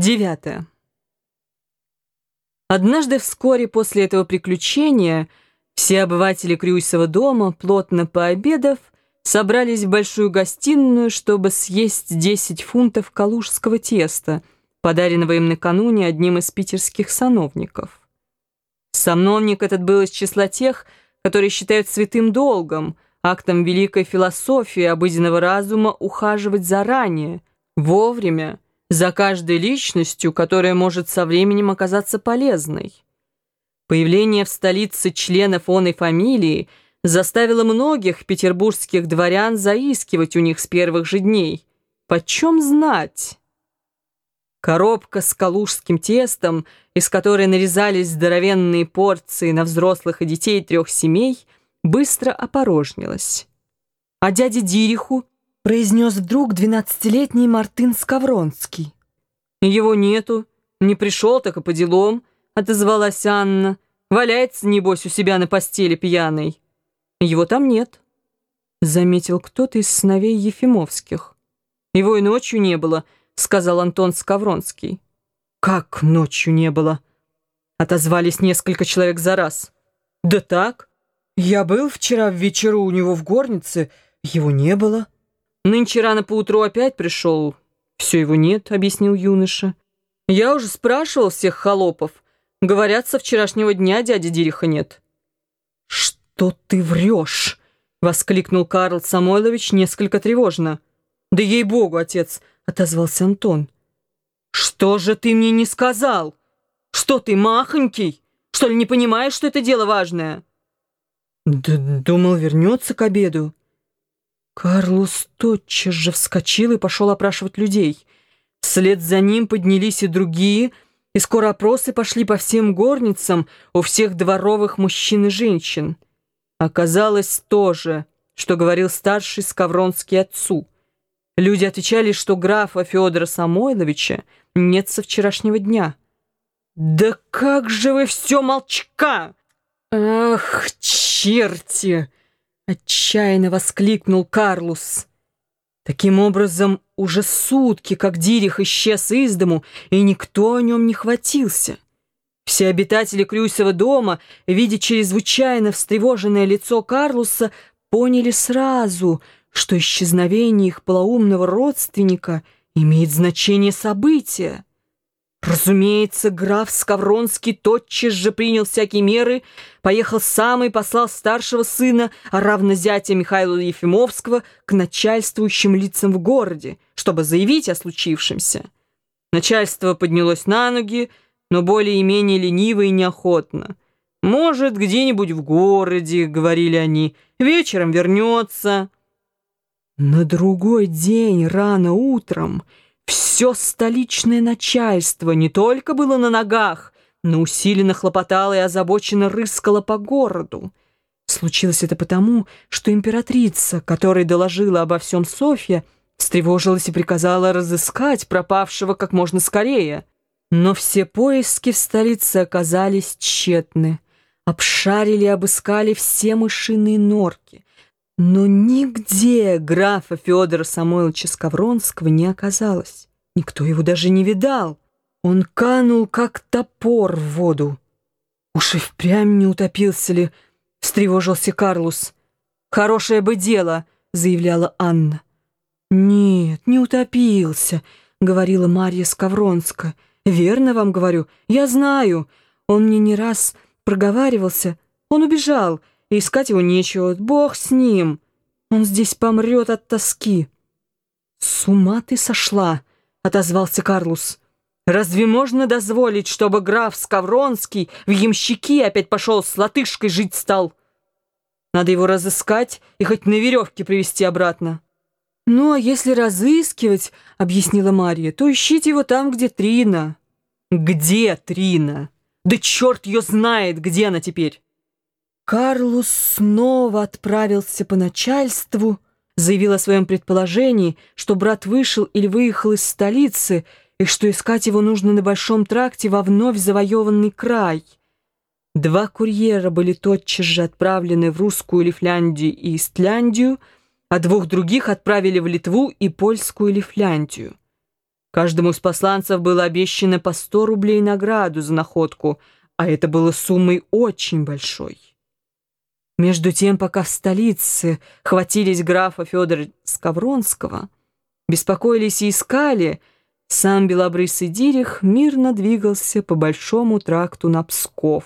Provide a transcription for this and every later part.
Девятое. Однажды вскоре после этого приключения все обыватели Крюйсова дома, плотно пообедав, собрались в большую гостиную, чтобы съесть 10 фунтов калужского теста, подаренного им накануне одним из питерских сановников. Сановник этот был из числа тех, которые считают святым долгом, актом великой философии обыденного разума ухаживать заранее, вовремя, за каждой личностью, которая может со временем оказаться полезной. Появление в столице членов оной фамилии заставило многих петербургских дворян заискивать у них с первых же дней. Почем знать? Коробка с калужским тестом, из которой нарезались здоровенные порции на взрослых и детей трех семей, быстро опорожнилась. А дяде Дириху произнес вдруг двенадцатилетний Мартын Скавронский. «Его нету, не пришел, так и по делам», — отозвалась Анна. «Валяется, небось, у себя на постели пьяный». «Его там нет», — заметил кто-то из сыновей Ефимовских. «Его и ночью не было», — сказал Антон Скавронский. «Как ночью не было?» — отозвались несколько человек за раз. «Да так. Я был вчера в вечеру у него в горнице, его не было». Нынче рано поутру опять пришел. Все его нет, объяснил юноша. Я уже спрашивал всех холопов. Говорят, со вчерашнего дня дяди Дириха нет. Что ты врешь? Воскликнул Карл Самойлович несколько тревожно. Да ей-богу, отец, отозвался Антон. Что же ты мне не сказал? Что ты, махонький? Что ли не понимаешь, что это дело важное? Да думал, вернется к обеду. Карлос тотчас же вскочил и пошел опрашивать людей. Вслед за ним поднялись и другие, и скоро опросы пошли по всем горницам у всех дворовых мужчин и женщин. Оказалось то же, что говорил старший Скавронский отцу. Люди отвечали, что графа Федора Самойловича нет со вчерашнего дня. «Да как же вы все молчка! Ах, черти!» Отчаянно воскликнул Карлус. Таким образом, уже сутки, как Дирих исчез из дому, и никто о нем не хватился. Все обитатели Крюсова дома, видя чрезвычайно встревоженное лицо Карлуса, поняли сразу, что исчезновение их полоумного родственника имеет значение события. Разумеется, граф Скавронский тотчас же принял всякие меры, поехал сам и послал старшего сына, а равно зятя Михаила Ефимовского, к начальствующим лицам в городе, чтобы заявить о случившемся. Начальство поднялось на ноги, но более-менее лениво и неохотно. «Может, где-нибудь в городе», — говорили они, — «вечером вернется». На другой день рано утром все столичное начальство не только было на ногах, но усиленно хлопотало и озабоченно рыскало по городу. Случилось это потому, что императрица, которой доложила обо всем Софья, встревожилась и приказала разыскать пропавшего как можно скорее. Но все поиски в столице оказались тщетны. Обшарили и обыскали все мышиные норки. Но нигде графа Федора Самойловича Скавронского не оказалось. Никто его даже не видал. Он канул, как топор в воду. Уж и впрямь не утопился ли, встревожился Карлус. «Хорошее бы дело», — заявляла Анна. «Нет, не утопился», — говорила Марья Скавронска. «Верно вам говорю, я знаю. Он мне не раз проговаривался. Он убежал, искать его нечего. Бог с ним. Он здесь помрет от тоски». «С ума ты сошла!» — отозвался Карлус. «Разве можно дозволить, чтобы граф Скавронский в ямщики опять пошел с латышкой жить стал? Надо его разыскать и хоть на веревке привести обратно». «Ну, а если разыскивать, — объяснила Марья, — то ищите его там, где Трина». «Где Трина? Да черт ее знает, где она теперь!» Карлус снова отправился по начальству, — заявил о своем предположении, что брат вышел или выехал из столицы, и что искать его нужно на Большом тракте во вновь завоеванный край. Два курьера были тотчас же отправлены в Русскую Лифляндию и Истляндию, а двух других отправили в Литву и Польскую Лифляндию. Каждому из посланцев было обещано по 100 рублей награду за находку, а это было суммой очень большой. Между тем, пока в столице хватились графа Федора Скавронского, беспокоились и искали, сам белобрысый Дирих мирно двигался по большому тракту на Псков.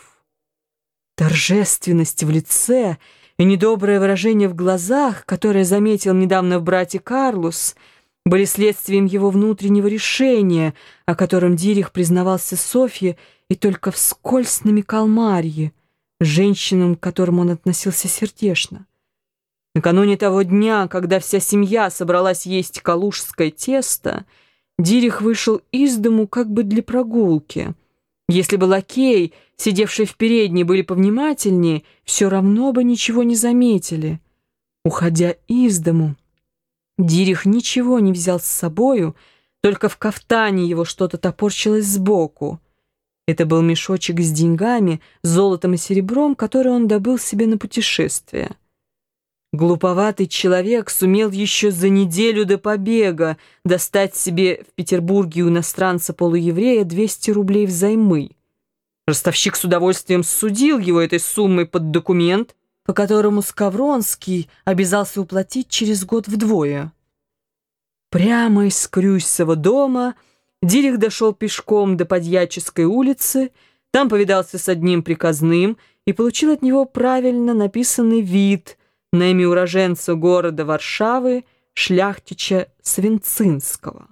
Торжественность в лице и недоброе выражение в глазах, которое заметил недавно в брате Карлус — были следствием его внутреннего решения, о котором Дирих признавался Софье и только вскользь намекал Марье, женщинам, к которым он относился сердечно. Накануне того дня, когда вся семья собралась есть калужское тесто, Дирих вышел из дому как бы для прогулки. Если бы лакей, сидевший в передней, были повнимательнее, все равно бы ничего не заметили. Уходя из дому, Дирих ничего не взял с собою, только в кафтане его что-то топорчилось сбоку. Это был мешочек с деньгами, золотом и серебром, который он добыл себе на путешествие. Глуповатый человек сумел еще за неделю до побега достать себе в Петербурге у иностранца-полуеврея 200 рублей взаймы. Ростовщик с удовольствием судил его этой суммой под документ, по которому Скавронский обязался уплатить через год вдвое. Прямо из Крюсова дома Дирих дошел пешком до Подьяческой улицы, там повидался с одним приказным и получил от него правильно написанный вид на имя уроженца города Варшавы, шляхтича Свинцинского.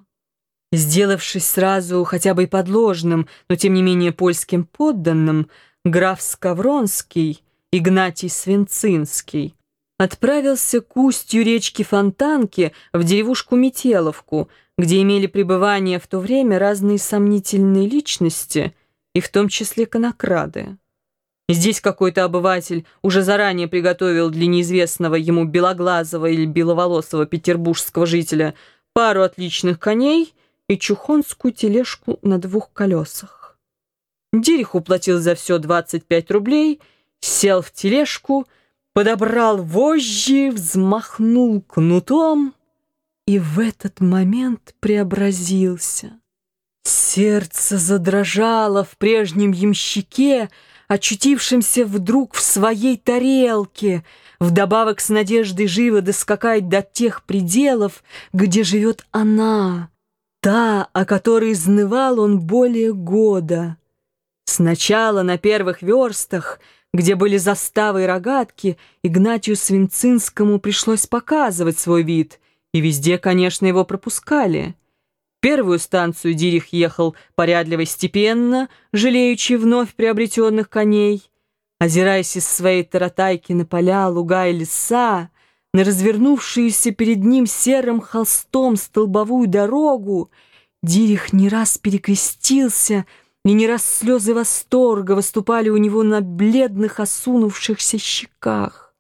Сделавшись сразу хотя бы и подложным, но тем не менее польским подданным, граф Скавронский — Игнатий Свинцинский, отправился к устью речки Фонтанки в деревушку Метеловку, где имели пребывание в то время разные сомнительные личности, и в том числе конокрады. Здесь какой-то обыватель уже заранее приготовил для неизвестного ему белоглазого или беловолосого петербургского жителя пару отличных коней и чухонскую тележку на двух колесах. Дирих уплатил за все 25 рублей – сел в тележку, подобрал вожжи, взмахнул кнутом и в этот момент преобразился. Сердце задрожало в прежнем ямщике, очутившемся вдруг в своей тарелке, вдобавок с надеждой живо доскакать до тех пределов, где живет она, та, о которой изнывал он более года. Сначала на первых верстах — где были заставы и рогатки, Игнатию Свинцинскому пришлось показывать свой вид, и везде, конечно, его пропускали. Первую станцию Дирих ехал порядливо степенно, жалеючи вновь приобретенных коней. Озираясь из своей таратайки на поля, луга и леса, на развернувшуюся перед ним серым холстом столбовую дорогу, Дирих не раз перекрестился — и не раз слезы восторга выступали у него на бледных осунувшихся щеках.